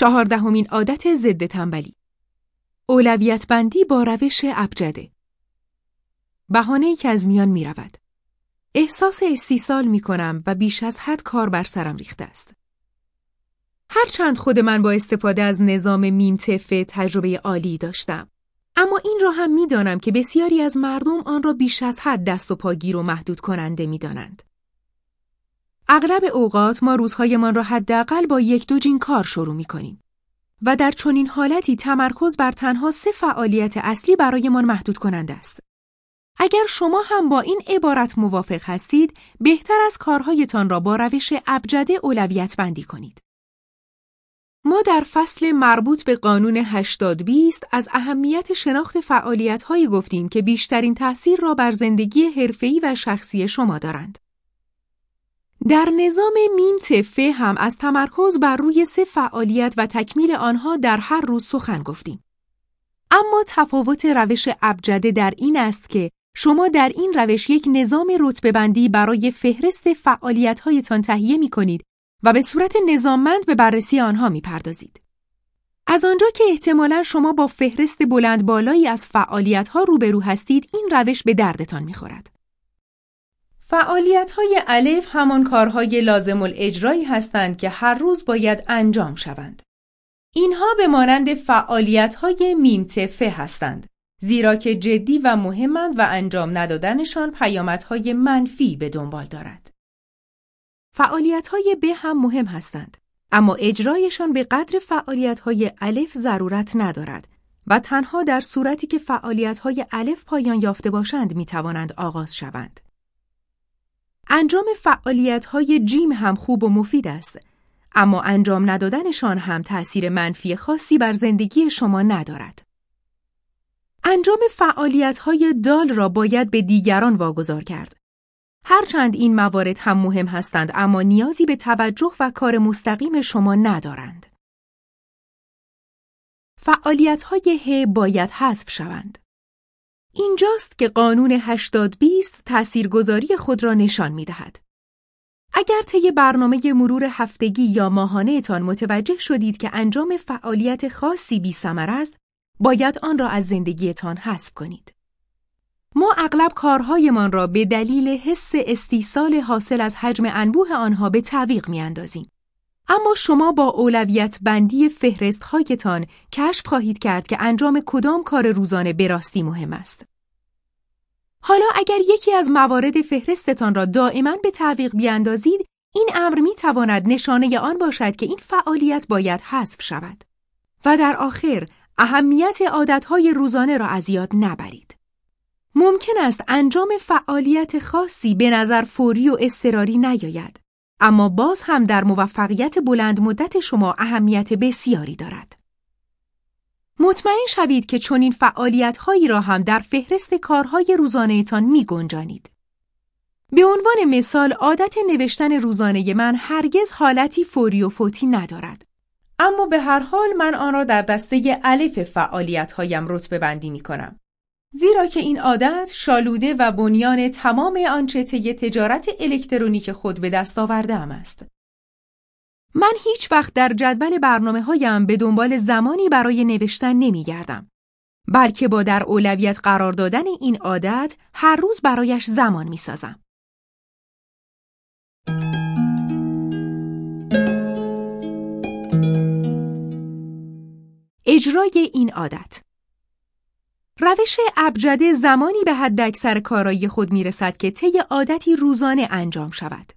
چهاردهمین عادت ضد تنبلی اولویت بندی با روش ابجده بهانه که از میان می رود. احساس استیصال می کنم و بیش از حد کار بر سرم ریخته است. هرچند خود من با استفاده از نظام میم تفه تجربه عالی داشتم. اما این را هم می‌دانم که بسیاری از مردم آن را بیش از حد دست و پاگیر و محدود کننده می دانند. اغلب اوقات ما روزهایمان را حداقل با یک دو جین کار شروع می کنیم. و در چنین حالتی تمرکز بر تنها سه فعالیت اصلی برایمان محدود کننده است. اگر شما هم با این عبارت موافق هستید، بهتر از کارهایتان را با روش ابجده اولویت بندی کنید. ما در فصل مربوط به قانون 80 20 از اهمیت شناخت فعالیت‌هایی گفتیم که بیشترین تأثیر را بر زندگی حرفه‌ای و شخصی شما دارند. در نظام میم تفه هم از تمرکز بر روی سه فعالیت و تکمیل آنها در هر روز سخن گفتیم. اما تفاوت روش ابجده در این است که شما در این روش یک نظام رتبه برای فهرست فعالیت‌هایتان تهیه می کنید و به صورت نظاممند به بررسی آنها می پردازید. از آنجا که احتمالا شما با فهرست بلند بالایی از فعالیت‌ها روبرو هستید، این روش به دردتان می‌خورد. فعالیت های الف همان کارهای لازم الاجرایی هستند که هر روز باید انجام شوند. اینها به مانند فعالیت های میمتفه هستند. زیرا که جدی و مهمند و انجام ندادنشان پیامدهای منفی به دنبال دارد. فعالیت های ب هم مهم هستند. اما اجرایشان به قدر فعالیت های الف ضرورت ندارد و تنها در صورتی که فعالیت های الف پایان یافته باشند می توانند آغاز شوند. انجام فعالیت های جیم هم خوب و مفید است اما انجام ندادنشان هم تأثیر منفی خاصی بر زندگی شما ندارد. انجام فعالیت های دال را باید به دیگران واگذار کرد. هرچند این موارد هم مهم هستند اما نیازی به توجه و کار مستقیم شما ندارند. فعالیت های ه باید حذف شوند. اینجاست که قانون 80 20 تاثیرگذاری خود را نشان می دهد. اگر طی برنامه مرور هفتگی یا ماهانه تان متوجه شدید که انجام فعالیت خاصی بی است، باید آن را از زندگیتان حذف کنید. ما اغلب کارهایمان را به دلیل حس استیصال حاصل از حجم انبوه آنها به تعویق می اندازیم. اما شما با اولویت بندی فهرست هایتان کشف خواهید کرد که انجام کدام کار روزانه به راستی مهم است. حالا اگر یکی از موارد فهرستتان را دائما به تعویق بیاندازید، این امر می تواند نشانه آن باشد که این فعالیت باید حذف شود. و در آخر اهمیت عادتهای روزانه را از یاد نبرید. ممکن است انجام فعالیت خاصی به نظر فوری و استراری نیاید. اما باز هم در موفقیت بلند مدت شما اهمیت بسیاری دارد. مطمئن شوید که چنین فعالیت هایی را هم در فهرست کارهای روزانهتان می گنجانید. به عنوان مثال عادت نوشتن روزانه من هرگز حالتی فوری و فوتی ندارد. اما به هر حال من آن را در دسته الف فعالیت هایم رتبه بندی می کنم. زیرا که این عادت شالوده و بنیان تمام آنچه طی تجارت الکترونیک خود به دست آوردهام است. من هیچ وقت در جدول برنامه هایم به دنبال زمانی برای نوشتن نمی گردم. بلکه با در اولویت قرار دادن این عادت هر روز برایش زمان می سازم. اجرای این عادت روش ابجده زمانی به حد اکثر کارایی خود می رسد که طی عادتی روزانه انجام شود.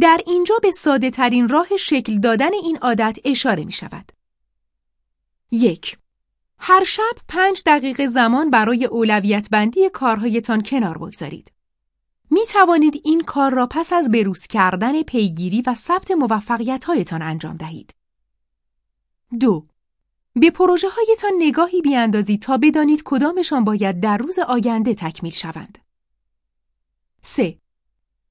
در اینجا به ساده ترین راه شکل دادن این عادت اشاره می شود. یک هر شب پنج دقیقه زمان برای اولویت بندی کارهایتان کنار بگذارید. می توانید این کار را پس از بروز کردن پیگیری و ثبت موفقیت انجام دهید. دو به پروژه هایتان نگاهی بیاندازید تا بدانید کدامشان باید در روز آینده تکمیل شوند. 3.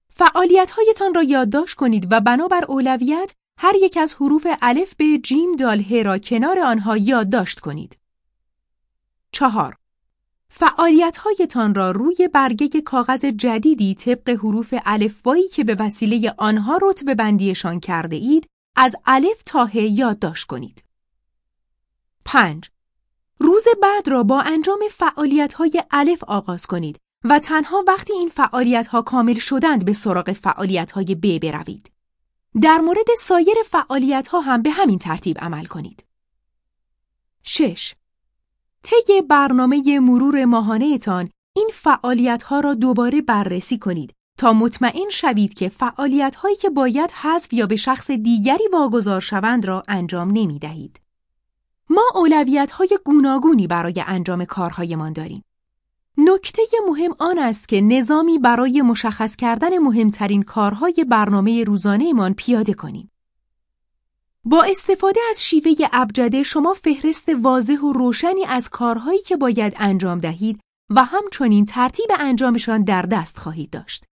فعالیت هایتان را یادداشت کنید و بنابر اولویت هر یک از حروف الف به جیم دال ه را کنار آنها یادداشت کنید. 4. فعالیت هایتان را روی برگه کاغذ جدیدی طبق حروف الفبایی که به وسیله آنها رتبه بندیشان کرده اید از الف تا ه یادداشت کنید. 5. روز بعد را با انجام فعالیت‌های الف آغاز کنید و تنها وقتی این فعالیت‌ها کامل شدند به سراغ فعالیت‌های ب بروید. در مورد سایر فعالیت‌ها هم به همین ترتیب عمل کنید. 6. طی برنامه مرور ماهانهتان این فعالیت‌ها را دوباره بررسی کنید تا مطمئن شوید که فعالیت‌هایی که باید حذف یا به شخص دیگری واگذار شوند را انجام نمی دهید. ما اولویت‌های گوناگونی برای انجام کارهایمان داریم. نکته مهم آن است که نظامی برای مشخص کردن مهمترین کارهای برنامه روزانهمان پیاده کنیم. با استفاده از شیوه ابجده شما فهرست واضح و روشنی از کارهایی که باید انجام دهید و همچنین ترتیب انجامشان در دست خواهید داشت.